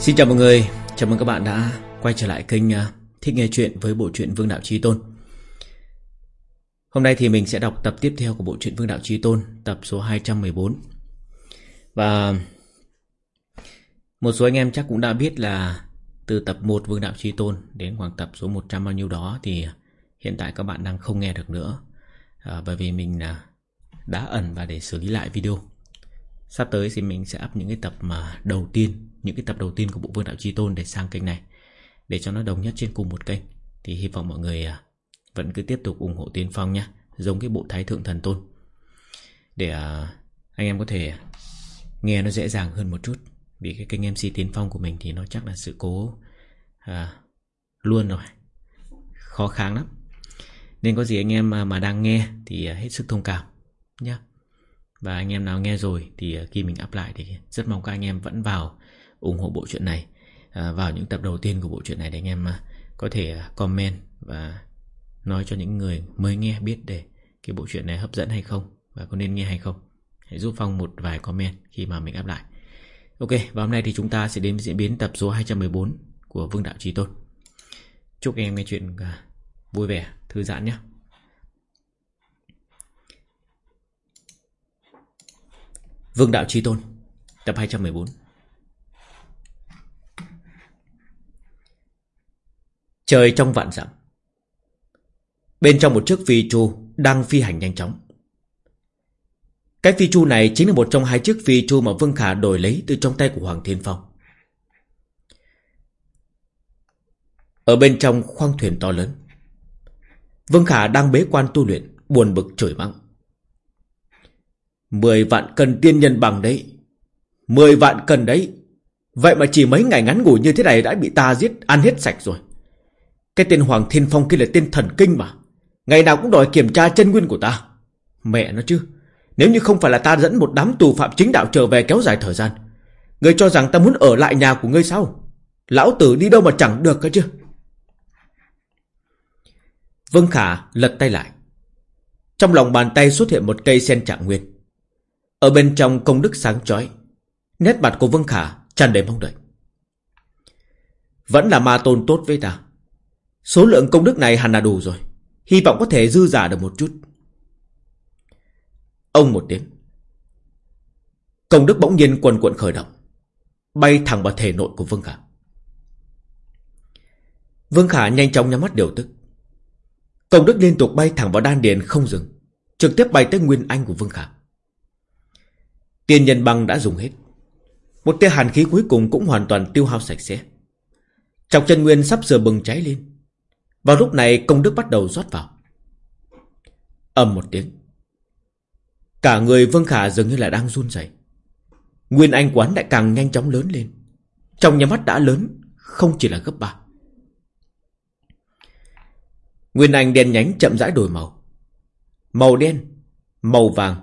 Xin chào mọi người, chào mừng các bạn đã quay trở lại kênh à, Thích Nghe Chuyện với bộ truyện Vương Đạo Trí Tôn. Hôm nay thì mình sẽ đọc tập tiếp theo của bộ truyện Vương Đạo Trí Tôn, tập số 214 Và một số anh em chắc cũng đã biết là từ tập 1 Vương Đạo Trí Tôn đến khoảng tập số 100 bao nhiêu đó thì hiện tại các bạn đang không nghe được nữa. À, Bởi vì mình à, đã ẩn và để xử lý lại video. Sắp tới thì mình sẽ up những cái tập mà đầu tiên những cái tập đầu tiên của bộ Vương Đạo Chi Tôn để sang kênh này. Để cho nó đồng nhất trên cùng một kênh Thì hy vọng mọi người à, vẫn cứ tiếp tục ủng hộ Tiến Phong nhé Giống cái bộ Thái Thượng Thần Tôn. Để à, anh em có thể nghe nó dễ dàng hơn một chút Vì cái kênh MC Tiến Phong của mình thì nó chắc là sự cố à, luôn rồi Khó kháng lắm. Nên có gì anh em à, mà, đang nghe thì hết sức thông cảm nhé. Và anh em nào nghe rồi thì khi mình up lại thì rất mong các anh em vẫn vào ủng hộ bộ truyện này à, vào những tập đầu tiên của bộ truyện này để anh em à, có thể à, comment và nói cho những người mới nghe biết để cái bộ truyện này hấp dẫn hay không và có nên nghe hay không. Hãy giúp Phong một vài comment khi mà mình áp lại. Ok, và hôm nay thì chúng ta sẽ đến diễn biến tập số 214 của Vương Đạo Trí Tôn. Chúc anh em nghe chuyện à, vui vẻ, thư giãn nhé. Vương Đạo Chi Tôn Tập 214 Trời trong vạn dặm Bên trong một chiếc phi chu Đang phi hành nhanh chóng Cái phi chu này chính là một trong hai chiếc phi chu Mà Vương Khả đổi lấy từ trong tay của Hoàng Thiên Phong Ở bên trong khoang thuyền to lớn, Vương Khả đang bế quan tu luyện, Buồn bực chửi mắng Mười vạn cân tiên nhân bằng đấy. Mười vạn cân đấy. Vậy mà chỉ mấy ngày ngắn ngủi như thế này đã bị ta giết, ăn hết sạch rồi. Cái tên Hoàng Thiên Phong kia là tên thần kinh mà. Ngày nào cũng đòi kiểm tra chân nguyên của ta. Mẹ nó chứ. Nếu như không phải là ta dẫn một đám tù phạm chính đạo trở về kéo dài thời gian. Ngươi cho rằng ta muốn ở lại nhà của ngươi sao? Lão tử đi đâu mà chẳng được cơ chứ. Vương Khả lật tay lại. Trong lòng bàn tay xuất hiện một cây sen trạng nguyên. Ở bên trong công đức sáng chói, Nét mặt của Vương Khả tràn đầy mong đợi Vẫn là ma tôn tốt với ta Số lượng công đức này hẳn là đủ rồi. Hy vọng có thể dư giả được một chút. Ông một tiếng. Công đức bỗng nhiên quần cuộn khởi động. Bay thẳng vào thể nội của Vương Khả. Vương Khả nhanh chóng nhắm mắt điều tức. Công đức liên tục bay thẳng vào đan điền không dừng, Trực tiếp bay tới nguyên anh của Vương Khả. Tiên nhân băng đã dùng hết. Một tia hàn khí cuối cùng cũng hoàn toàn tiêu hao sạch sẽ. Trọng chân nguyên sắp sửa bừng cháy lên. Vào lúc này công đức bắt đầu rót vào. ầm một tiếng. Cả người Vương Khả dường như là đang run rẩy. Nguyên anh quán lại càng nhanh chóng lớn lên. Trong nhà mắt đã lớn, không chỉ là gấp ba. Nguyên anh đen nhánh chậm rãi đổi màu. Màu đen, màu vàng,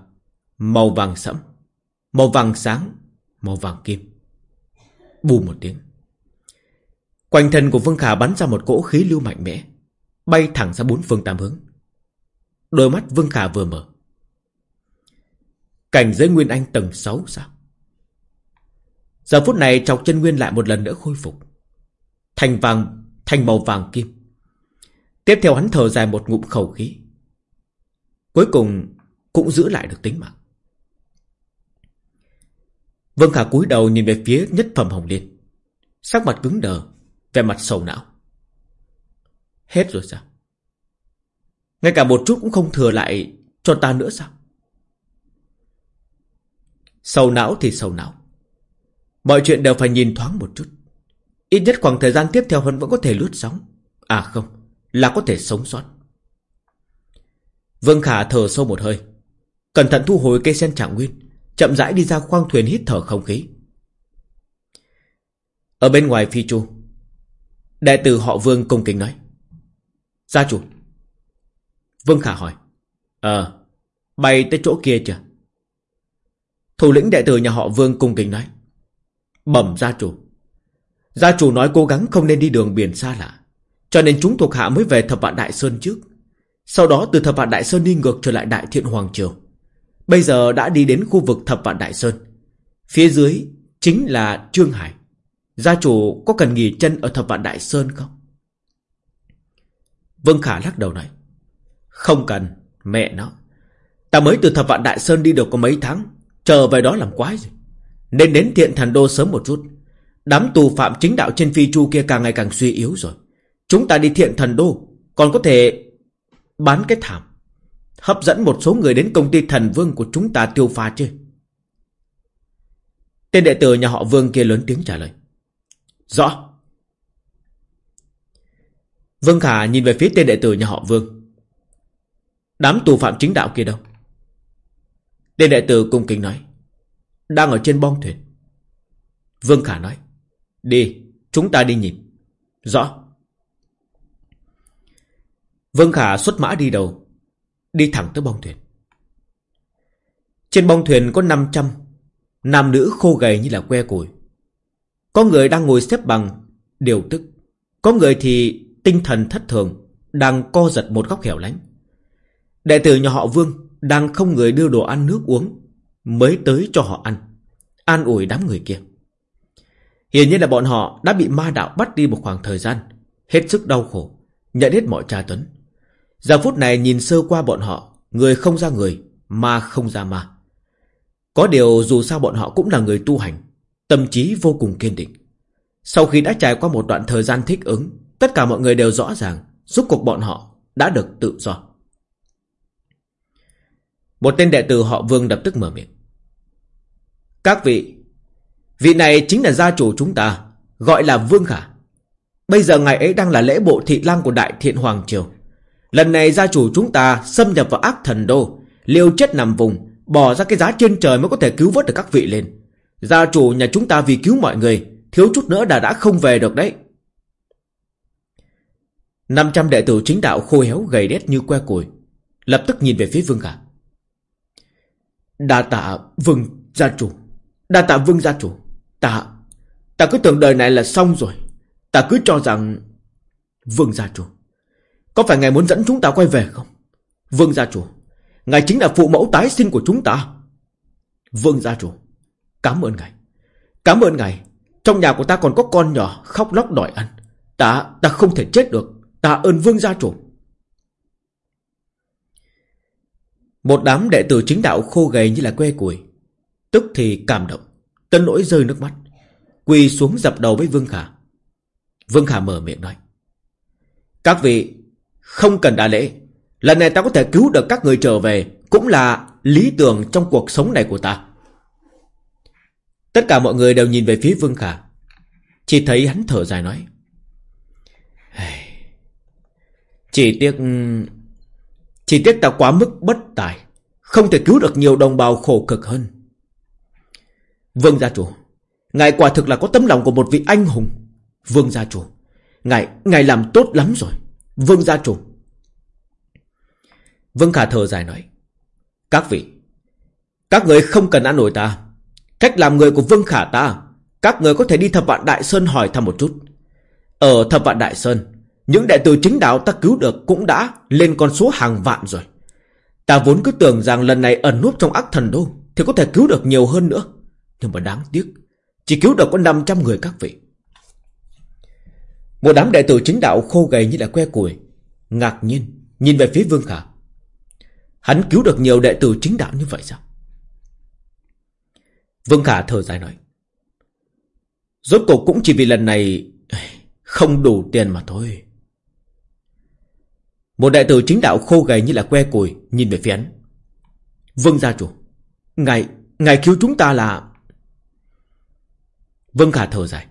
màu vàng sẫm. Màu vàng sáng Màu vàng kim Bù một tiếng Quanh thân của Vương Khả bắn ra một cỗ khí lưu mạnh mẽ Bay thẳng ra bốn phương tám hướng. Đôi mắt Vương Khả vừa mở. Cảnh giới Nguyên Anh tầng 6 sao? Giờ phút này trọc chân Nguyên lại một lần nữa khôi phục. Thành vàng Thành màu vàng kim. Tiếp theo hắn thở dài một ngụm khẩu khí. Cuối cùng Cũng giữ lại được tính mạng. Vương Khả cúi đầu nhìn về phía nhất phẩm Hồng Liên. Sắc mặt cứng đờ, về mặt sầu não. Hết rồi sao? Ngay cả một chút cũng không thừa lại cho ta nữa sao? Sầu não thì sầu não. Mọi chuyện đều phải nhìn thoáng một chút. Ít nhất khoảng thời gian tiếp theo hắn vẫn có thể lướt sóng. À không, là có thể sống sót. Vương Khả thở sâu một hơi. Cẩn thận thu hồi cây sen trạng nguyên. Chậm rãi đi ra khoang thuyền hít thở không khí Ở bên ngoài phi chu Đại tử họ Vương cung kính nói. Gia chủ. Vương Khả hỏi. Ờ Bay tới chỗ kia chưa? Thủ lĩnh đệ tử nhà họ Vương cung kính nói. Bẩm gia chủ. Gia chủ nói cố gắng không nên đi đường biển xa lạ. Cho nên chúng thuộc hạ mới về thập vạn Đại Sơn trước. Sau đó từ thập vạn Đại Sơn đi ngược trở lại Đại Thiện Hoàng Triều. Bây giờ đã đi đến khu vực Thập Vạn Đại Sơn. Phía dưới chính là Trương Hải. Gia chủ có cần nghỉ chân ở thập vạn Đại Sơn không? Vương Khả lắc đầu nói. Không cần, mẹ nó. Ta mới từ thập vạn Đại Sơn đi được có mấy tháng. Chờ về đó làm quái gì. Nên đến thiện thần đô sớm một chút. Đám tù phạm chính đạo trên phi chu kia càng ngày càng suy yếu rồi. Chúng ta đi thiện thần đô. Còn có thể bán cái thảm. Hấp dẫn một số người đến công ty thần vương của chúng ta tiêu pha chứ. Tên đệ tử nhà họ Vương kia lớn tiếng trả lời. Rõ. Vương Khả nhìn về phía tên đệ tử nhà họ Vương. Đám tù phạm chính đạo kia đâu? Tên đệ tử cung kính nói. Đang ở trên bong thuyền. Vương Khả nói. Đi, chúng ta đi nhìn. Rõ. Vương Khả xuất mã đi đầu. Đi thẳng tới bong thuyền. Trên bong thuyền có 500 Nam nữ khô gầy như là que củi có người đang ngồi xếp bằng, Điều tức. Có người thì tinh thần thất thường, Đang co giật một góc hẻo lánh. Đệ tử nhà họ Vương Đang không người đưa đồ ăn nước uống, Mới tới cho họ ăn, An ủi đám người kia. Hiển nhiên là bọn họ đã bị ma đạo bắt đi một khoảng thời gian, Hết sức đau khổ, Nhận hết mọi tra tấn. Giờ phút này nhìn sơ qua bọn họ, Người không ra người, Ma không ra ma. Có điều dù sao bọn họ cũng là người tu hành Tâm trí vô cùng kiên định. Sau khi đã trải qua một đoạn thời gian thích ứng, Tất cả mọi người đều rõ ràng giúp cuộc bọn họ đã được tự do. Một tên đệ tử họ Vương lập tức mở miệng. Các vị Vị này chính là gia chủ chúng ta, Gọi là Vương Khả. Bây giờ ngài ấy đang là lễ bộ thị lang của Đại Thiện Hoàng Triều. Lần này gia chủ chúng ta xâm nhập vào ác thần đô Liêu chết nằm vùng, Bỏ ra cái giá trên trời mới có thể cứu vớt được các vị lên. Gia chủ nhà chúng ta vì cứu mọi người Thiếu chút nữa đã đã không về được đấy. 500 đệ tử chính đạo khô héo gầy đét như que củi Lập tức nhìn về phía Vương Khả. Đa tạ Vương gia chủ Đa tạ Vương gia chủ. Ta Ta cứ tưởng đời này là xong rồi. Ta cứ cho rằng Vương gia chủ Có phải ngài muốn dẫn chúng ta quay về không? Vương gia chủ Ngài chính là phụ mẫu tái sinh của chúng ta. Vương gia chủ, cảm ơn ngài. Cảm ơn ngài. Trong nhà của ta còn có con nhỏ khóc lóc đòi ăn. Ta, ta không thể chết được. Ta ơn vương gia chủ. Một đám đệ tử chính đạo khô gầy như là que củi. Tức thì cảm động. Tân nỗi rơi nước mắt. Quỳ xuống dập đầu với Vương Khả. Vương Khả mở miệng nói. Các vị, không cần đa lễ. Lần này ta có thể cứu được các người trở về Cũng là lý tưởng trong cuộc sống này của ta Tất cả mọi người đều nhìn về phía Vương Khả Chỉ thấy hắn thở dài nói Chỉ tiếc Chỉ tiếc ta quá mức bất tài Không thể cứu được nhiều đồng bào khổ cực hơn Vương gia chủ Ngài quả thực là có tấm lòng của một vị anh hùng Vương gia chủ Ngài, ngài làm tốt lắm rồi Vương gia chủ Vương Khả thở dài nói. Các vị, các người không cần ăn nổi ta. Cách làm người của Vương Khả ta, các người có thể đi thập vạn Đại Sơn hỏi thăm một chút. Ở thập vạn Đại Sơn, những đệ tử chính đạo ta cứu được cũng đã lên con số hàng vạn rồi. Ta vốn cứ tưởng rằng lần này ẩn núp trong ác thần đô thì có thể cứu được nhiều hơn nữa. Nhưng mà đáng tiếc, chỉ cứu được có 500 người các vị. Một đám đệ tử chính đạo khô gầy như là que củi, ngạc nhiên nhìn về phía Vương Khả. Hắn cứu được nhiều đệ tử chính đạo như vậy sao? Vương Khả thở dài nói. Rốt cuộc cũng chỉ vì lần này không đủ tiền mà thôi. Một đại tử chính đạo khô gầy như là que củi nhìn về phía hắn. Vương gia chủ, ngài, ngài cứu chúng ta là... Vương Khả thở dài.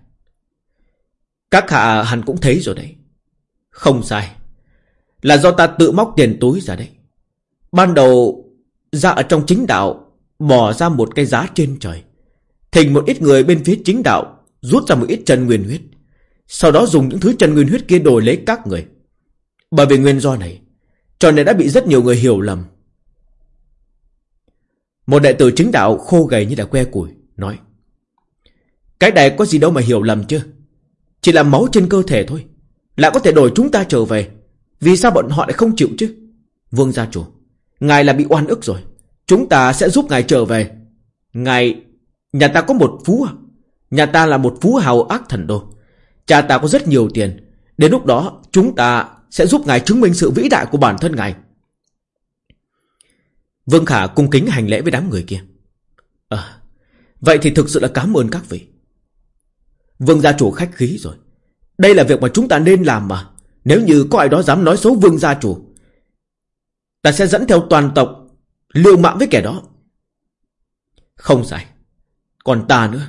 Các hạ hẳn cũng thấy rồi đấy. Không sai. Là do ta tự móc tiền túi ra đấy. Ban đầu ra ở trong chính đạo Bỏ ra một cái giá trên trời Thình một ít người bên phía chính đạo, Rút ra một ít chân nguyên huyết. Sau đó dùng những thứ chân nguyên huyết kia đổi lấy các người. Bởi vì nguyên do này, Cho nên đã bị rất nhiều người hiểu lầm. Một đệ tử chính đạo khô gầy như là que củi, Nói, Cái này có gì đâu mà hiểu lầm chứ? Chỉ là máu trên cơ thể thôi, Lại có thể đổi chúng ta trở về. Vì sao bọn họ lại không chịu chứ? Vương gia chủ, Ngài là bị oan ức rồi, Chúng ta sẽ giúp ngài trở về. Ngài Nhà ta có một phú à? Nhà ta là một phú hào ác thần đô. Cha ta có rất nhiều tiền. Đến lúc đó, chúng ta sẽ giúp ngài chứng minh sự vĩ đại của bản thân ngài. Vương Khả cung kính hành lễ với đám người kia. À Vậy thì thực sự là cảm ơn các vị. Vương gia chủ khách khí rồi. Đây là việc mà chúng ta nên làm mà. Nếu như có ai đó dám nói xấu vương gia chủ, Ta sẽ dẫn theo toàn tộc Liều mạng với kẻ đó. Không sai. Còn ta nữa.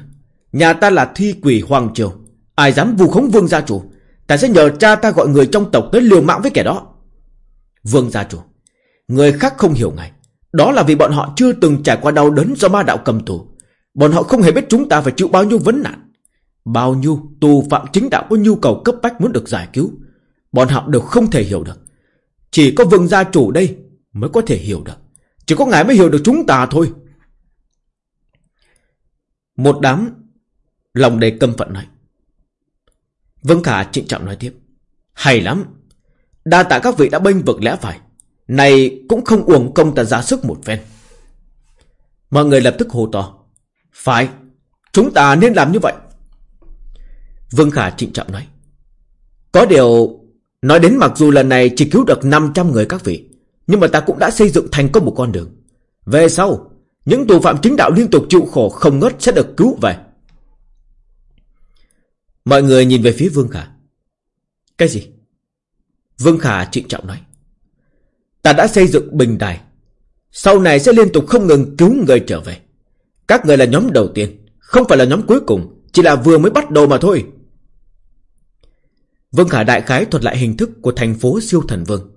Nhà ta là thi quỷ hoàng triều. Ai dám vu khống vương gia chủ, Ta sẽ nhờ cha ta gọi người trong tộc tới liều mạng với kẻ đó. Vương gia chủ, Người khác không hiểu ngài. Đó là vì bọn họ chưa từng trải qua đau đớn do ma đạo cầm tù. Bọn họ không hề biết chúng ta phải chịu bao nhiêu vấn nạn. Bao nhiêu tù phạm chính đạo có nhu cầu cấp bách muốn được giải cứu. Bọn họ đều không thể hiểu được. Chỉ có vương gia chủ đây mới có thể hiểu được. Chỉ có ngài mới hiểu được chúng ta thôi. Một đám Lòng đầy căm phận này Vương Khả trịnh trọng nói tiếp. Hay lắm. Đa tạ các vị đã bênh vực lẽ phải. Này cũng không uổng công ta ra sức một phen. Mọi người lập tức hô to. Phải, Chúng ta nên làm như vậy. Vương Khả trịnh trọng nói. Có điều, Nói đến mặc dù lần này chỉ cứu được 500 người các vị, Nhưng mà ta cũng đã xây dựng thành công một con đường. Về sau những tù phạm chính đạo liên tục chịu khổ không ngớt sẽ được cứu về. Mọi người nhìn về phía Vương Khả. Cái gì? Vương Khả trịnh trọng nói. Ta đã xây dựng bình đài. Sau này sẽ liên tục không ngừng cứu người trở về. Các người là nhóm đầu tiên, Không phải là nhóm cuối cùng, Chỉ là vừa mới bắt đầu mà thôi. Vương Khả đại khái thuật lại hình thức Của thành phố siêu thần vương.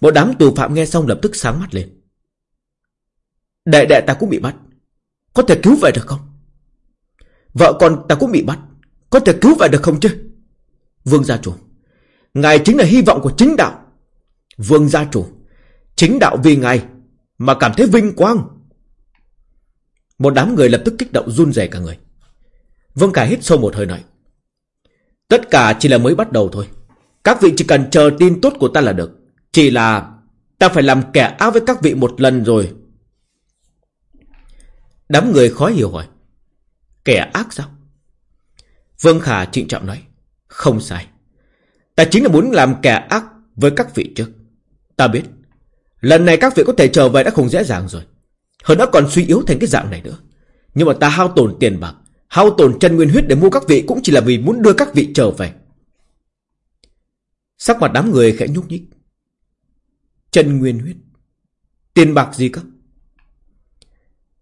Một đám tù phạm nghe xong lập tức sáng mắt lên. Đệ đệ ta cũng bị bắt. Có thể cứu về được không? Vợ con ta cũng bị bắt. Có thể cứu về được không chứ? Vương gia chủ, Ngài chính là hy vọng của chính đạo. Vương gia chủ, Chính đạo vì ngài Mà cảm thấy vinh quang. Một đám người lập tức kích động run rẩy cả người. Vương cả hít sâu một hơi nói, Tất cả chỉ là mới bắt đầu thôi. Các vị chỉ cần chờ tin tốt của ta là được. Chỉ là Ta phải làm kẻ ác với các vị một lần rồi Đám người khó hiểu hỏi, Kẻ ác sao Vương Khả trịnh trọng nói. Không sai. Ta chính là muốn làm kẻ ác với các vị trước. Ta biết. Lần này các vị có thể trở về đã không dễ dàng rồi. Hơn nữa còn suy yếu thành cái dạng này nữa. Nhưng mà ta hao tổn tiền bạc. Hao tổn chân nguyên huyết để mua các vị cũng chỉ là vì muốn đưa các vị trở về. Sắc mặt đám người khẽ nhúc nhích. Chân nguyên huyết. Tiền bạc gì cơ?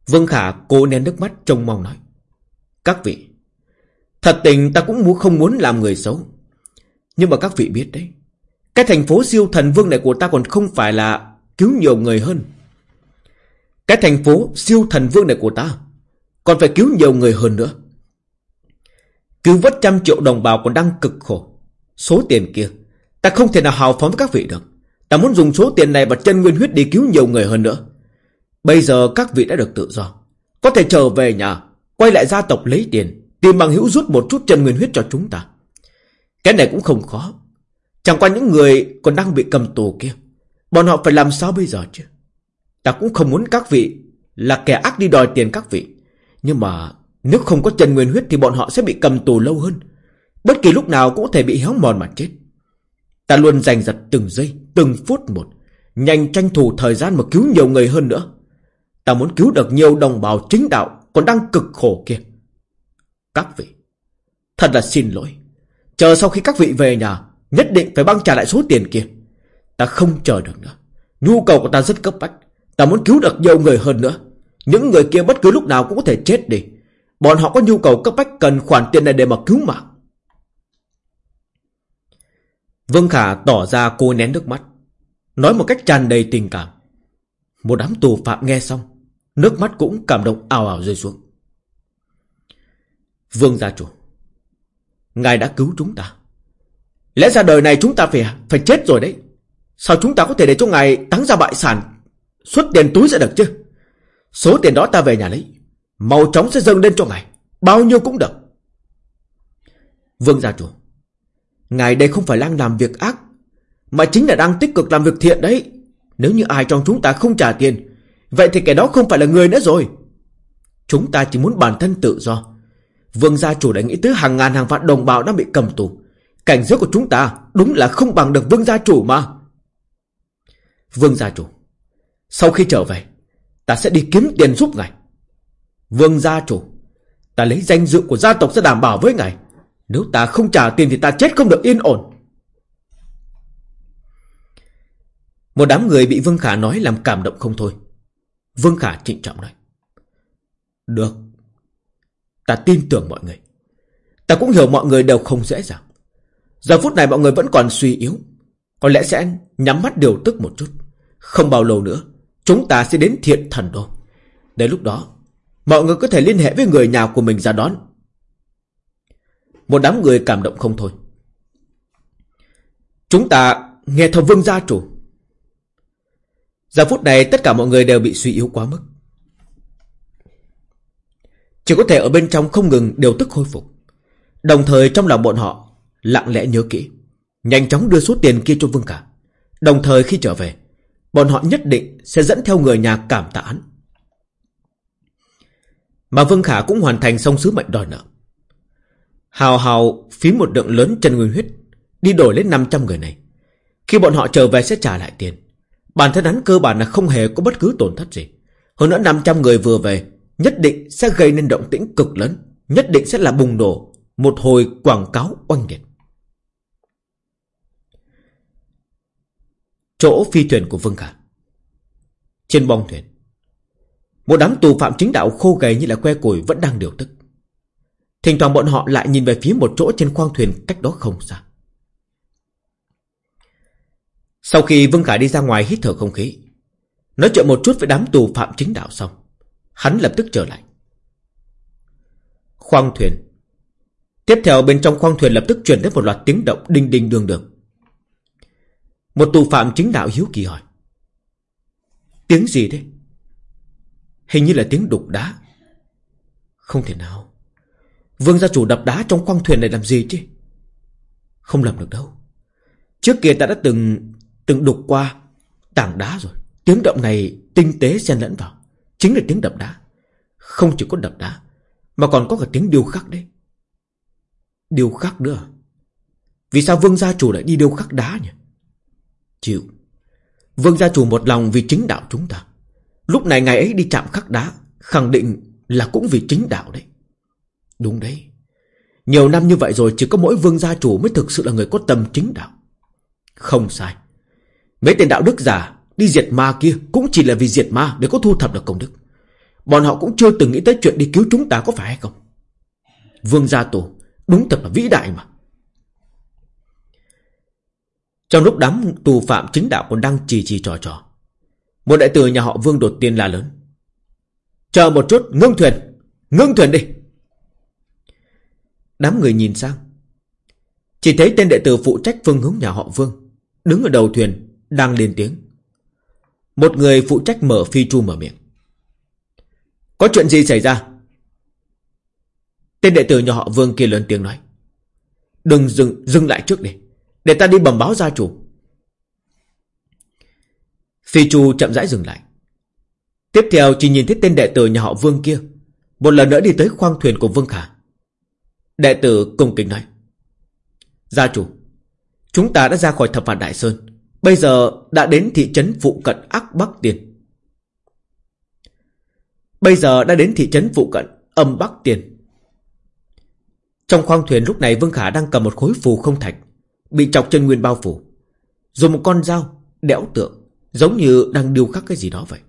Vương Khả cố nén nước mắt trông mong nói. Các vị, Thật tình ta cũng muốn không muốn làm người xấu. Nhưng mà các vị biết đấy. Cái thành phố siêu thần vương này của ta còn không phải là cứu nhiều người hơn. Cái thành phố siêu thần vương này của ta còn phải cứu nhiều người hơn nữa. Cứu vớt trăm triệu đồng bào còn đang cực khổ. Số tiền kia, ta không thể nào hào phóng với các vị được. Ta muốn dùng số tiền này và chân nguyên huyết đi cứu nhiều người hơn nữa. Bây giờ các vị đã được tự do. Có thể trở về nhà, quay lại gia tộc lấy tiền, Tìm bằng hữu rút một chút chân nguyên huyết cho chúng ta. Cái này cũng không khó. Chẳng qua những người còn đang bị cầm tù kia Bọn họ phải làm sao bây giờ chứ? Ta cũng không muốn các vị Là kẻ ác đi đòi tiền các vị. Nhưng mà nếu không có chân nguyên huyết Thì bọn họ sẽ bị cầm tù lâu hơn. Bất kỳ lúc nào cũng có thể bị héo mòn mà chết. Ta luôn giành giật từng giây Từng phút một Nhanh tranh thủ thời gian mà cứu nhiều người hơn nữa. Ta muốn cứu được nhiều đồng bào chính đạo Còn đang cực khổ kia. Các vị, Thật là xin lỗi. Chờ sau khi các vị về nhà, Nhất định phải băng trả lại số tiền kia. Ta không chờ được nữa. Nhu cầu của ta rất cấp bách. Ta muốn cứu được nhiều người hơn nữa. Những người kia bất cứ lúc nào cũng có thể chết đi. Bọn họ có nhu cầu cấp bách cần khoản tiền này để mà cứu mạng. Vương Khả tỏ ra cô nén nước mắt, Nói một cách tràn đầy tình cảm. Một đám tù phạm nghe xong Nước mắt cũng cảm động ào ào rơi xuống. Vương gia chủ, Ngài đã cứu chúng ta. Lẽ ra đời này chúng ta phải phải chết rồi đấy. Sao chúng ta có thể để cho ngài táng ra bại sản? Xuất tiền túi sẽ được chứ. Số tiền đó ta về nhà lấy. Màu chóng sẽ dâng lên cho ngài. Bao nhiêu cũng được. Vương gia chủ, Ngài đây không phải đang làm việc ác, Mà chính là đang tích cực làm việc thiện đấy. Nếu như ai trong chúng ta không trả tiền Vậy thì kẻ đó không phải là người nữa rồi. Chúng ta chỉ muốn bản thân tự do. Vương gia chủ đã nghĩ tới hàng ngàn hàng vạn đồng bào đang bị cầm tù. Cảnh giới của chúng ta Đúng là không bằng được vương gia chủ mà. Vương gia chủ, Sau khi trở về, Ta sẽ đi kiếm tiền giúp ngài. Vương gia chủ, Ta lấy danh dự của gia tộc sẽ đảm bảo với ngài. Nếu ta không trả tiền thì ta chết không được yên ổn. Một đám người bị Vương Khả nói làm cảm động không thôi. Vương Khả trịnh trọng nói. Được. Ta tin tưởng mọi người. Ta cũng hiểu mọi người đều không dễ dàng. Giờ phút này mọi người vẫn còn suy yếu. Có lẽ sẽ nhắm mắt điều tức một chút. Không bao lâu nữa, Chúng ta sẽ đến thiện thần đô. Đến lúc đó, Mọi người có thể liên hệ với người nhà của mình ra đón. Một đám người cảm động không thôi. Chúng ta nghe theo vương gia chủ. Giờ phút này tất cả mọi người đều bị suy yếu quá mức. Chỉ có thể ở bên trong không ngừng điều tức khôi phục. Đồng thời trong lòng bọn họ Lặng lẽ nhớ kỹ, Nhanh chóng đưa số tiền kia cho Vương Cả. Đồng thời khi trở về, Bọn họ nhất định sẽ dẫn theo người nhà cảm tạ hắn. Mà Vương Khả cũng hoàn thành xong sứ mệnh đòi nợ. Hào hào phí một lượng lớn chân nguyên huyết, Đi đổi lấy 500 người này. Khi bọn họ trở về sẽ trả lại tiền. Bản thân hắn cơ bản là không hề có bất cứ tổn thất gì. Hơn nữa 500 người vừa về, Nhất định sẽ gây nên động tĩnh cực lớn, Nhất định sẽ là bùng nổ Một hồi quảng cáo oanh liệt. Chỗ phi thuyền của Vương Khả. Trên bong thuyền, Một đám tù phạm chính đạo khô gầy như là que củi Vẫn đang điều tức. Thỉnh thoảng bọn họ lại nhìn về phía một chỗ trên khoang thuyền Cách đó không xa. Sau khi Vương Khải đi ra ngoài hít thở không khí, Nói chuyện một chút với đám tù phạm chính đạo xong, Hắn lập tức trở lại Khoang thuyền Tiếp theo bên trong khoang thuyền lập tức truyền đến một loạt tiếng động đinh đinh đường đường một tù phạm chính đạo hiếu kỳ hỏi. Tiếng gì đấy? Hình như là tiếng đục đá. Không thể nào. Vương gia chủ đập đá trong khoang thuyền này làm gì chứ? Không làm được đâu. Trước kia ta đã từng từng đục qua tảng đá rồi. Tiếng động này tinh tế xen lẫn vào. Chính là tiếng đập đá. Không chỉ có đập đá, mà còn có cả tiếng điêu khắc đấy. Điêu khắc nữa à? Vì sao vương gia chủ lại đi điêu khắc đá nhỉ? Chịu Vương gia chủ một lòng vì chính đạo chúng ta Lúc này ngày ấy đi chạm khắc đá Khẳng định là cũng vì chính đạo đấy Đúng đấy Nhiều năm như vậy rồi chỉ có mỗi vương gia chủ Mới thực sự là người có tâm chính đạo Không sai Mấy tên đạo đức giả đi diệt ma kia Cũng chỉ là vì diệt ma để có thu thập được công đức. Bọn họ cũng chưa từng nghĩ tới chuyện đi cứu chúng ta có phải hay không? Vương gia tổ Đúng thật là vĩ đại mà. Trong lúc đám tù phạm chính đạo còn đang trì trì trò trò, Một đại tử nhà họ Vương đột tiên la lớn. Chờ một chút, ngưng thuyền Ngưng thuyền đi. Đám người nhìn sang, Chỉ thấy tên đệ tử phụ trách phương hướng nhà họ Vương Đứng ở đầu thuyền đang lên tiếng. Một người phụ trách mở phi chu mở miệng. Có chuyện gì xảy ra? Tên đệ tử nhà họ Vương kia lớn tiếng nói. Đừng dừng, dừng lại trước đi để ta đi bẩm báo gia chủ. Phi Chu chậm rãi dừng lại. Tiếp theo chỉ nhìn thấy tên đệ tử nhà họ Vương kia. Một lần nữa đi tới khoang thuyền của Vương Khả. Đệ tử cung kính nói. Gia chủ Chúng ta đã ra khỏi thập phạt Đại Sơn. Bây giờ đã đến thị trấn phụ cận Ác Bắc Tiền. Bây giờ đã đến thị trấn phụ cận Âm Bắc Tiền. Trong khoang thuyền lúc này Vương Khả đang cầm một khối phù không thạch, Bị chọc chân nguyên bao phủ, Dùng một con dao đẽo tượng, Giống như đang điêu khắc cái gì đó vậy.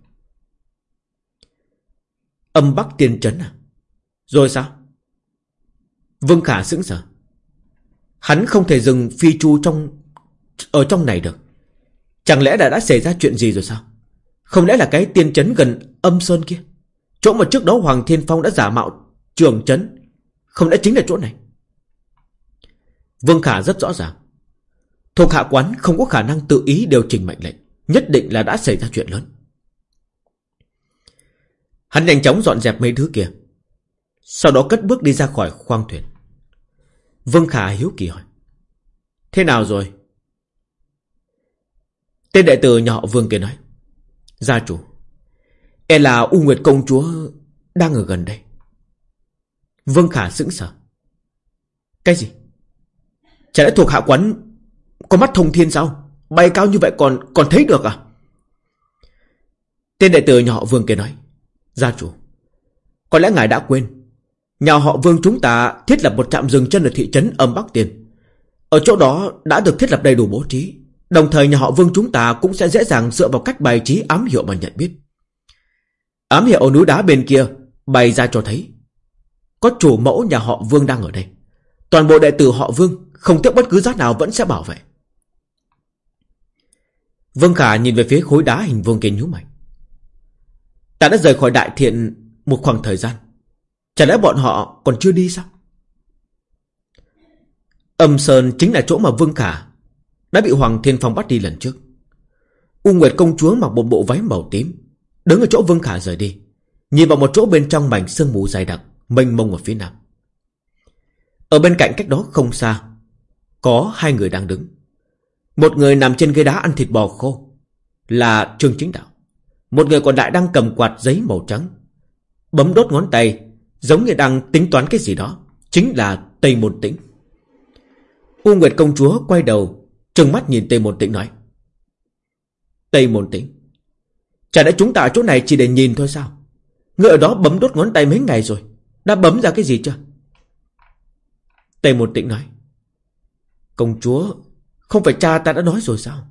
Âm Bắc tiền Trấn à? Rồi sao? Vương Khả sững sờ. Hắn không thể dừng phi chu trong, Ở trong này được. Chẳng lẽ đã đã xảy ra chuyện gì rồi sao? Không lẽ là cái tiên trấn gần âm sơn kia? Chỗ mà trước đó Hoàng Thiên Phong đã giả mạo Trường trấn Không lẽ chính là chỗ này? Vương Khả rất rõ ràng. Thuộc hạ quán không có khả năng tự ý điều chỉnh mệnh lệnh, Nhất định là đã xảy ra chuyện lớn. Hắn nhanh chóng dọn dẹp mấy thứ kia, Sau đó cất bước đi ra khỏi khoang thuyền. Vương Khả hiếu kỳ hỏi, Thế nào rồi? Tên đệ tử nhỏ Vương kia nói, Gia chủ E là U Nguyệt Công Chúa Đang ở gần đây. Vương Khả sững sờ. Cái gì? Chả lẽ thuộc hạ quán Có mắt thông thiên sao? Bay cao như vậy còn còn thấy được à? Tên đệ tử nhỏ Vương kia nói, Gia chủ, Có lẽ ngài đã quên. Nhà họ Vương chúng ta thiết lập một trạm dừng chân ở thị trấn âm Bắc Tiền Ở chỗ đó đã được thiết lập đầy đủ bố trí. Đồng thời nhà họ Vương chúng ta cũng sẽ dễ dàng dựa vào cách bài trí ám hiệu mà nhận biết. Ám hiệu ở núi đá bên kia bày ra cho thấy Có chủ mẫu nhà họ Vương đang ở đây. Toàn bộ đệ tử họ Vương Không tiếc bất cứ giá nào vẫn sẽ bảo vệ. Vương Khả nhìn về phía khối đá hình vuông kia nhú mày. Ta đã rời khỏi đại thiện Một khoảng thời gian. Chả lẽ bọn họ còn chưa đi sao? Âm Sơn chính là chỗ mà Vương Khả đã bị Hoàng Thiên Phong bắt đi lần trước. U Nguyệt công chúa mặc một bộ váy màu tím, Đứng ở chỗ Vương Khả rời đi, Nhìn vào một chỗ bên trong mảnh sương mù dày đặc, Mênh mông ở phía nam. Ở bên cạnh cách đó không xa, Có hai người đang đứng. Một người nằm trên ghế đá ăn thịt bò khô, Là Trương Chính Đạo. Một người còn lại đang cầm quạt giấy màu trắng, Bấm đốt ngón tay, Giống như đang tính toán cái gì đó, Chính là Tây Môn Tĩnh. U Nguyệt công chúa quay đầu Trừng mắt nhìn Tây Môn Tĩnh nói. Tây Môn Tĩnh, Chả đã chúng ta ở chỗ này chỉ để nhìn thôi sao? Ngươi ở đó bấm đốt ngón tay mấy ngày rồi, Đã bấm ra cái gì chưa? Tây Môn Tĩnh nói. Công chúa, Không phải cha ta đã nói rồi sao?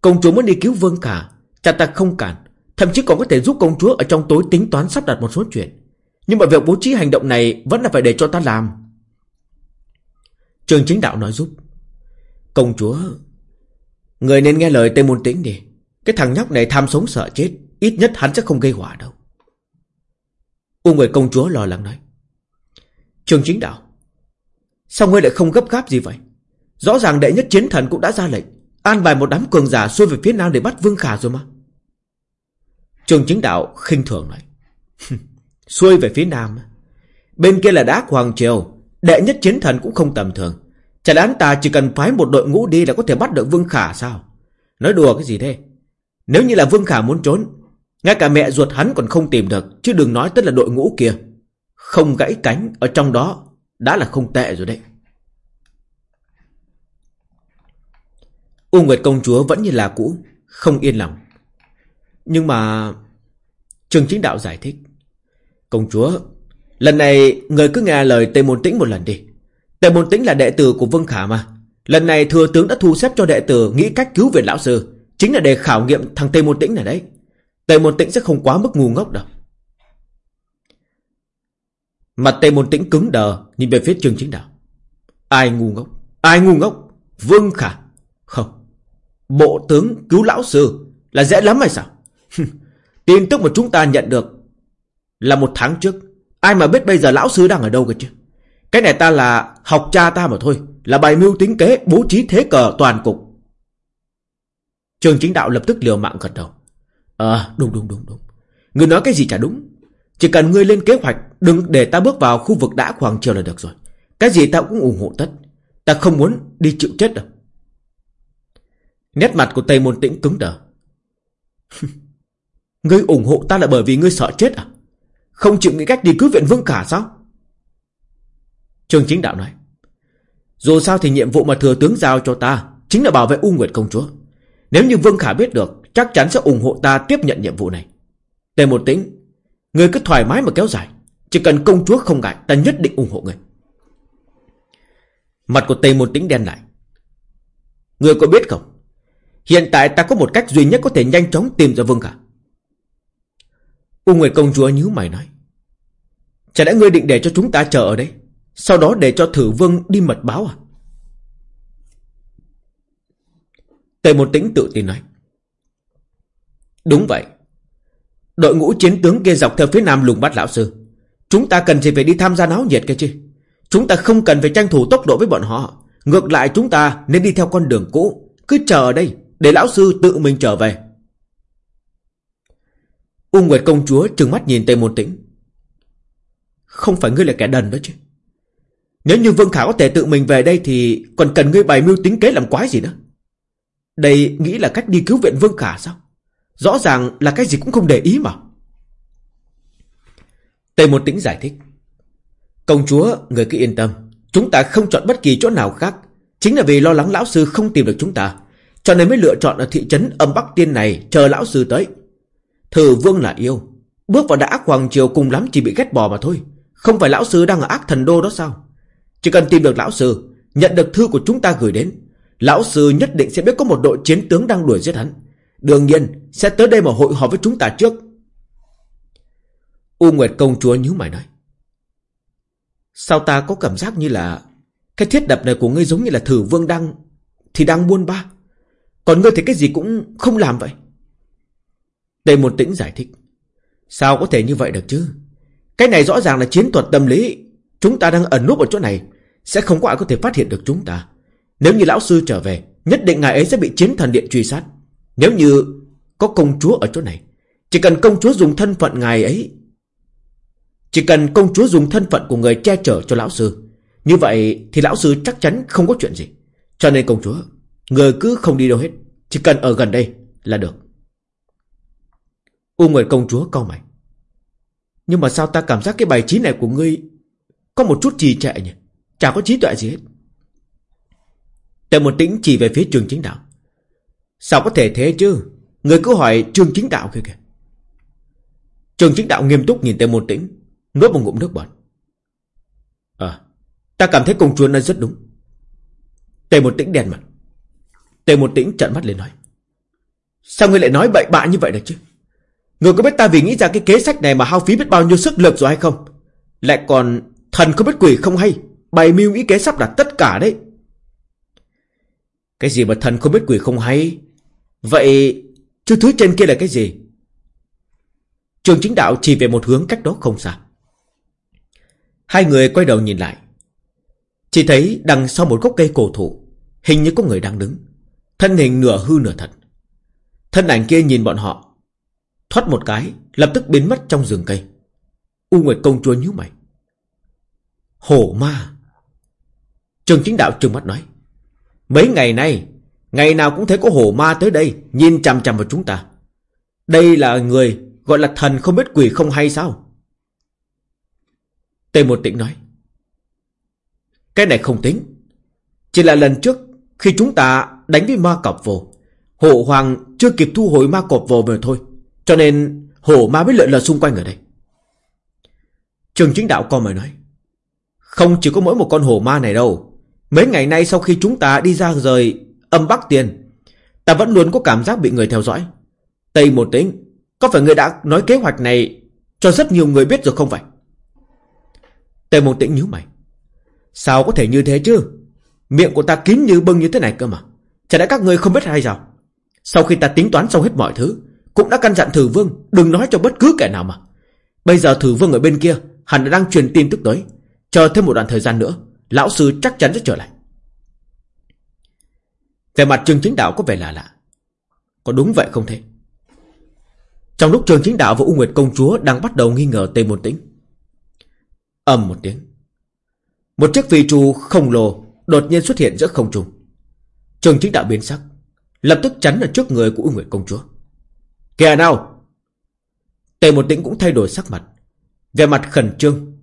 Công chúa muốn đi cứu Vương cả, Cha ta không cản, Thậm chí còn có thể giúp công chúa ở trong tối tính toán sắp đặt một số chuyện. Nhưng mà việc bố trí hành động này Vẫn là phải để cho ta làm. Trường chính đạo nói giúp. Công chúa, Người nên nghe lời Tây Môn Tĩnh đi. Cái thằng nhóc này tham sống sợ chết, Ít nhất hắn sẽ không gây họa đâu. U người công chúa lo lắng nói. Trường chính đạo, Sao ngươi lại không gấp gáp gì vậy? Rõ ràng đệ nhất chiến thần cũng đã ra lệnh, An bài một đám cường giả xuôi về phía nam để bắt Vương Khả rồi mà. Trường chính đạo khinh thường nói. Xuôi về phía nam, Bên kia là đá Hoàng Triều, Đệ nhất chiến thần cũng không tầm thường. Chả lẽ ta chỉ cần phái một đội ngũ đi là có thể bắt được Vương Khả sao? Nói đùa cái gì thế? Nếu như là Vương Khả muốn trốn, Ngay cả mẹ ruột hắn còn không tìm được, Chứ đừng nói tất là đội ngũ kia. Không gãy cánh, ở trong đó Đã là không tệ rồi đấy. U Nguyệt công chúa vẫn như là cũ, Không yên lòng. Nhưng mà Trường chính đạo giải thích, Công chúa, Lần này người cứ nghe lời tây Môn Tĩnh một lần đi. Tề Môn Tĩnh là đệ tử của Vương Khả mà. Lần này thừa tướng đã thu xếp cho đệ tử Nghĩ cách cứu viện lão sư, Chính là để khảo nghiệm thằng Tề Môn Tĩnh này đấy. Tề Môn Tĩnh sẽ không quá mức ngu ngốc đâu. Mặt Tề Môn Tĩnh cứng đờ, Nhìn về phía Trương Chính Đạo. Ai ngu ngốc? Ai ngu ngốc? Vương Khả? Không. Bộ tướng cứu lão sư Là dễ lắm hay sao? Tin tức mà chúng ta nhận được Là một tháng trước. Ai mà biết bây giờ lão sư đang ở đâu cơ chứ? Cái này ta là học cha ta mà thôi, Là bài mưu tính kế, bố trí thế cờ toàn cục. Trường chính đạo lập tức liều mạng gật đầu. Ờ đúng đúng đúng đúng. Người nói cái gì chả đúng. Chỉ cần ngươi lên kế hoạch, Đừng để ta bước vào khu vực đã khoảng chiều là được rồi. Cái gì ta cũng ủng hộ tất. Ta không muốn đi chịu chết đâu. Nét mặt của Tây Môn Tĩnh cứng đờ. Ngươi ủng hộ ta là bởi vì ngươi sợ chết à? Không chịu nghĩ cách đi cứu viện Vương cả sao? Trường chính đạo nói, Dù sao thì nhiệm vụ mà thừa tướng giao cho ta Chính là bảo vệ U Nguyệt công chúa. Nếu như Vương Khả biết được, Chắc chắn sẽ ủng hộ ta tiếp nhận nhiệm vụ này. Tề một tính Người cứ thoải mái mà kéo dài, Chỉ cần công chúa không ngại, Ta nhất định ủng hộ người Mặt của Tề một tính đen lại Người có biết không? Hiện tại ta có một cách duy nhất có thể nhanh chóng tìm ra Vương Khả. U Nguyệt công chúa nhíu mày nói, Chả lẽ ngươi định để cho chúng ta chờ ở đây? Sau đó để cho thử vương đi mật báo à? Tề một tĩnh tự tin nói. Đúng vậy. Đội ngũ chiến tướng kia dọc theo phía nam lùng bắt lão sư. Chúng ta cần gì phải đi tham gia náo nhiệt kia chứ? Chúng ta không cần phải tranh thủ tốc độ với bọn họ. Ngược lại chúng ta nên đi theo con đường cũ. Cứ chờ ở đây, Để lão sư tự mình trở về. U Nguyệt công chúa trừng mắt nhìn Tề Môn Tĩnh. Không phải ngươi là kẻ đần đó chứ. Nếu như Vương Khả có thể tự mình về đây thì còn cần ngươi bày mưu tính kế làm quái gì nữa. Đây nghĩ là cách đi cứu viện Vương Khả sao? Rõ ràng là cái gì cũng không để ý mà. Tề một Tĩnh giải thích. Công chúa, người cứ yên tâm. Chúng ta không chọn bất kỳ chỗ nào khác. Chính là vì lo lắng lão sư không tìm được chúng ta. Cho nên mới lựa chọn ở thị trấn âm Bắc Tiên này chờ lão sư tới. Thử vương là yêu. Bước vào đã ác hoàng triều cùng lắm chỉ bị ghét bỏ mà thôi. Không phải lão sư đang ở ác thần đô đó sao? Chỉ cần tìm được lão sư, nhận được thư của chúng ta gửi đến. Lão sư nhất định sẽ biết có một đội chiến tướng đang đuổi giết hắn. Đương nhiên sẽ tới đây mà hội họp với chúng ta trước. U Nguyệt công chúa nhíu mày nói. Sao ta có cảm giác như là Cái thiết đập này của ngươi giống như là thử vương đang Thì đang buôn ba Còn ngươi thì cái gì cũng không làm vậy Tề một tĩnh giải thích Sao có thể như vậy được chứ Cái này rõ ràng là chiến thuật tâm lý Chúng ta đang ẩn núp ở chỗ này sẽ không có ai có thể phát hiện được chúng ta. Nếu như lão sư trở về, Nhất định ngài ấy sẽ bị chiến thần điện truy sát. Nếu như có công chúa ở chỗ này, Chỉ cần công chúa dùng thân phận ngài ấy, chỉ cần công chúa dùng thân phận của người che chở cho lão sư, Như vậy thì lão sư chắc chắn không có chuyện gì. Cho nên công chúa, Người cứ không đi đâu hết, Chỉ cần ở gần đây là được. U Nguyệt công chúa cau mày. Nhưng mà sao ta cảm giác cái bài trí này của ngươi Có một chút trì trệ nhỉ? Chả có trí tuệ gì hết. Tề một tĩnh chỉ về phía trường chính đạo. Sao có thể thế chứ? Người cứ hỏi trường chính đạo kia kìa. Trường chính đạo nghiêm túc nhìn Tề một tĩnh, Nuốt một ngụm nước bọt. À Ta cảm thấy công chúa nói rất đúng. Tề một tĩnh đèn mặt. Tề một tĩnh trợn mắt lên nói, Sao ngươi lại nói bậy bạ như vậy được chứ? Ngươi có biết ta vì nghĩ ra cái kế sách này Mà hao phí biết bao nhiêu sức lực rồi hay không? Lại còn thần không biết quỷ không hay? Bày mưu ý kế sắp đặt tất cả đấy Cái gì mà thần không biết quỷ không hay Vậy Chứ thứ trên kia là cái gì Trường chính đạo chỉ về một hướng cách đó không xa Hai người quay đầu nhìn lại. Chỉ thấy đằng sau một gốc cây cổ thụ, hình như có người đang đứng. Thân hình nửa hư nửa thật. Thân ảnh kia nhìn bọn họ. Thoát một cái, lập tức biến mất trong rừng cây. U Nguyệt công chúa nhíu mày. Hổ ma. Trường chính đạo trừng mắt nói. Mấy ngày nay, ngày nào cũng thấy có hổ ma tới đây, nhìn chằm chằm vào chúng ta. Đây là người gọi là thần không biết quỷ không hay sao? Tề một tĩnh nói. Cái này không tính. Chỉ là lần trước khi chúng ta đánh với ma cọp vồ. Hổ hoàng chưa kịp thu hồi ma cọp vồ về thôi. Cho nên hổ ma mới lợi lờ xung quanh ở đây. Trường chính đạo con mời nói. Không chỉ có mỗi một con hổ ma này đâu. Mấy ngày nay sau khi chúng ta đi ra rời âm bắc tiền. Ta vẫn luôn có cảm giác bị người theo dõi. Tây một tính. Có phải người đã nói kế hoạch này cho rất nhiều người biết rồi không vậy? Tề một tĩnh nhíu mày. Sao có thể như thế chứ? Miệng của ta kín như bưng như thế này cơ mà. Chả lẽ các ngươi không biết hay sao? Sau khi ta tính toán xong hết mọi thứ, cũng đã căn dặn thử vương đừng nói cho bất cứ kẻ nào mà. Bây giờ thử vương ở bên kia, hẳn đã đang truyền tin tức tới. Chờ thêm một đoạn thời gian nữa, lão sư chắc chắn sẽ trở lại. Về mặt trường chính đạo có vẻ lạ lạ. Có đúng vậy không thế? Trong lúc trường chính đạo và U Nguyệt công chúa đang bắt đầu nghi ngờ Tề Môn Tĩnh, ầm một tiếng. Một chiếc phi trù khổng lồ đột nhiên xuất hiện giữa không trung. Trường chính đạo biến sắc, lập tức chắn ở trước người của U Nguyệt công chúa. Kìa nào! Tề một tĩnh cũng thay đổi sắc mặt, về mặt khẩn trương.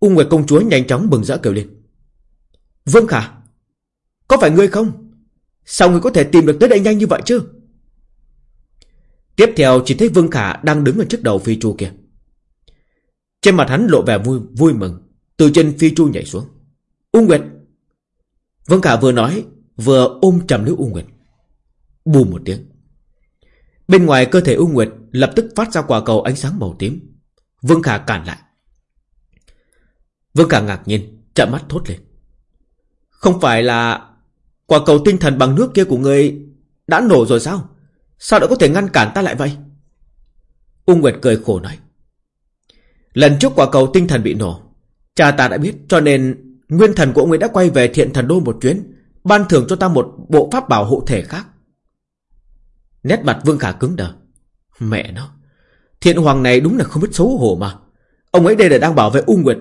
U Nguyệt công chúa nhanh chóng bừng rỡ kêu lên. Vương Khả, có phải ngươi không? Sao ngươi có thể tìm được tới đây nhanh như vậy chứ? Tiếp theo chỉ thấy Vương Khả đang đứng ở trước đầu phi chu kia. Trên mặt hắn lộ vẻ vui vui mừng Từ trên phi chu nhảy xuống U Nguyệt Vương Khả vừa nói Vừa ôm chầm lấy U Nguyệt Bù một tiếng Bên ngoài cơ thể U Nguyệt Lập tức phát ra quả cầu ánh sáng màu tím Vương Khả cản lại Vương Khả ngạc nhiên Chạm mắt thốt lên. Không phải là Quả cầu tinh thần bằng nước kia của người Đã nổ rồi sao? Sao đã có thể ngăn cản ta lại vậy? Ung Nguyệt cười khổ nói. Lần trước quả cầu tinh thần bị nổ, Cha ta đã biết, cho nên Nguyên thần của ông ấy đã quay về thiện thần đô một chuyến, Ban thưởng cho ta một bộ pháp bảo hộ thể khác. Nét mặt Vương Khả cứng đờ. Mẹ nó, Thiện hoàng này đúng là không biết xấu hổ mà. Ông ấy đây là đang bảo vệ U Nguyệt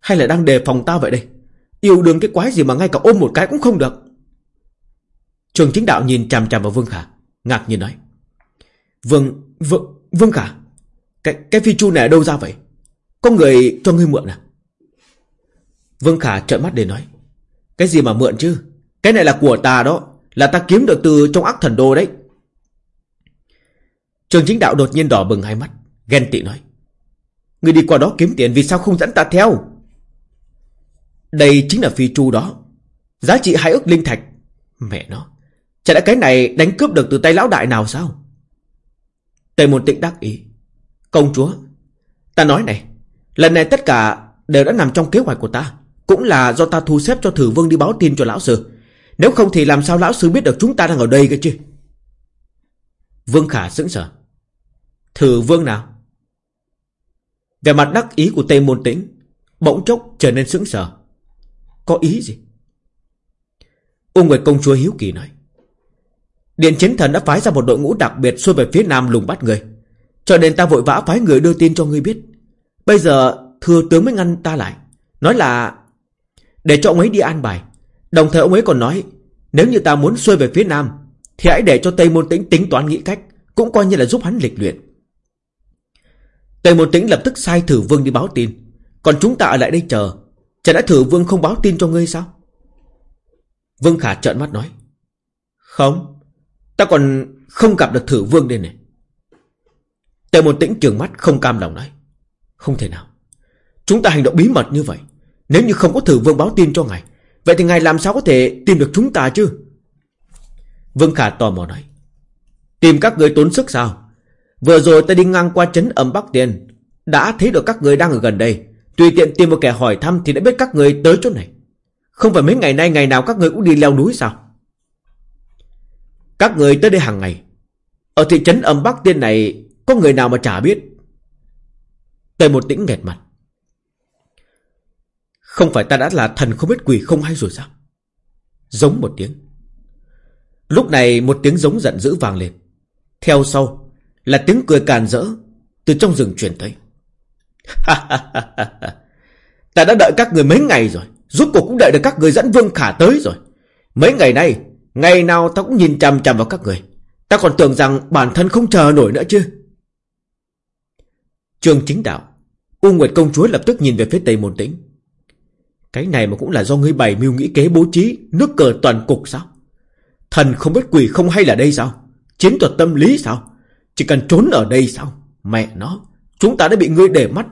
hay là đang đề phòng ta vậy đây? Yêu đương cái quái gì mà ngay cả ôm một cái cũng không được. Trường chính đạo nhìn chằm chằm vào Vương Khả Ngạc nhiên nói. Vương, Vương, Vương Khả Cái, cái phi chu này ở đâu ra vậy? Có người cho ngươi mượn à? Vương Khả trợn mắt để nói. Cái gì mà mượn chứ? Cái này là của ta đó Là ta kiếm được từ trong ác thần đô đấy. Trường chính đạo đột nhiên đỏ bừng hai mắt Ghen tị nói. Người đi qua đó kiếm tiền vì sao không dẫn ta theo? Đây chính là phi chu đó. Giá trị hai ức linh thạch. Mẹ nó. Chả đã cái này đánh cướp được từ tay lão đại nào sao? Tề môn tịnh đắc ý. Công chúa, Ta nói này, Lần này tất cả đều đã nằm trong kế hoạch của ta, Cũng là do ta thu xếp cho thử vương đi báo tin cho lão sư. Nếu không thì làm sao lão sư biết được chúng ta đang ở đây cơ chứ? Vương Khả sững sờ. Thử vương nào? Về mặt đắc ý của Tây Môn Tĩnh Bỗng chốc trở nên sững sờ. Có ý gì? Ung Nguyệt Công Chúa Hiếu Kỳ nói. Điện chiến thần đã phái ra một đội ngũ đặc biệt xuôi về phía nam lùng bắt người. Cho nên ta vội vã phái người đưa tin cho ngươi biết. Bây giờ, thừa tướng mới ngăn ta lại. Nói là, Để cho ông ấy đi an bài. Đồng thời ông ấy còn nói, Nếu như ta muốn xuôi về phía nam, Thì hãy để cho Tây Môn Tĩnh tính toán nghĩ cách, Cũng coi như là giúp hắn lịch luyện. Tây Môn Tĩnh lập tức sai thử vương đi báo tin. Còn chúng ta ở lại đây chờ. Chả đã thử vương không báo tin cho ngươi sao? Vương Khả trợn mắt nói. Không, Ta còn không gặp được thử vương đây này. Tề một tĩnh trường mắt không cam lòng nói. Không thể nào. Chúng ta hành động bí mật như vậy. Nếu như không có thử vương báo tin cho ngài, Vậy thì ngài làm sao có thể tìm được chúng ta chứ? Vương Khả tò mò nói. Tìm các người tốn sức sao? Vừa rồi ta đi ngang qua trấn ẩm Bắc Tiên, Đã thấy được các người đang ở gần đây. Tùy tiện tìm một kẻ hỏi thăm Thì đã biết các người tới chỗ này. Không phải mấy ngày nay ngày nào các người cũng đi leo núi sao? Các người tới đây hàng ngày. Ở thị trấn ẩm Bắc Tiên này, Có người nào mà chả biết? Tề một tĩnh nghẹt mặt. Không phải ta đã là thần không biết quỷ không hay rồi sao? Giống một tiếng. Lúc này một tiếng giống giận dữ vang lên. Theo sau Là tiếng cười càn rỡ Từ trong rừng truyền tới. Ta đã đợi các người mấy ngày rồi, Rốt cuộc cũng đợi được các người dẫn Vương Khả tới rồi. Mấy ngày nay, Ngày nào ta cũng nhìn chằm chằm vào các người. Ta còn tưởng rằng bản thân không chờ nổi nữa chứ. Trường chính đạo, U Nguyệt công chúa lập tức nhìn về phía Tây Môn Tĩnh. Cái này mà cũng là do ngươi bày mưu nghĩ kế bố trí, Nước cờ toàn cục sao? Thần không biết quỷ không hay là đây sao? Chiến thuật tâm lý sao? Chỉ cần trốn ở đây sao? Mẹ nó. Chúng ta đã bị ngươi để mắt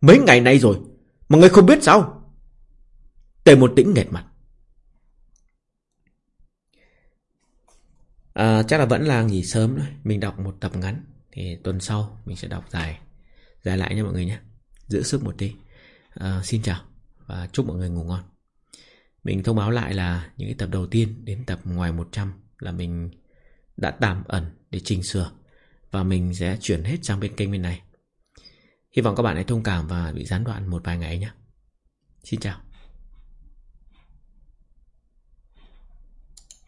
Mấy ngày nay rồi Mà ngươi không biết sao? Tề một tĩnh nghẹt mặt. À, Chắc là vẫn là nghỉ sớm thôi. Mình đọc một tập ngắn Thì tuần sau mình sẽ đọc dài Dài lại nha mọi người nhé. Giữ sức một tí. À, Xin chào Và chúc mọi người ngủ ngon. Mình thông báo lại là những cái tập đầu tiên Đến tập ngoài 100 Là mình đã tạm ẩn để chỉnh sửa Và mình sẽ chuyển hết sang bên kênh bên này. Hy vọng các bạn hãy thông cảm và bị gián đoạn một vài ngày nhé. Xin chào.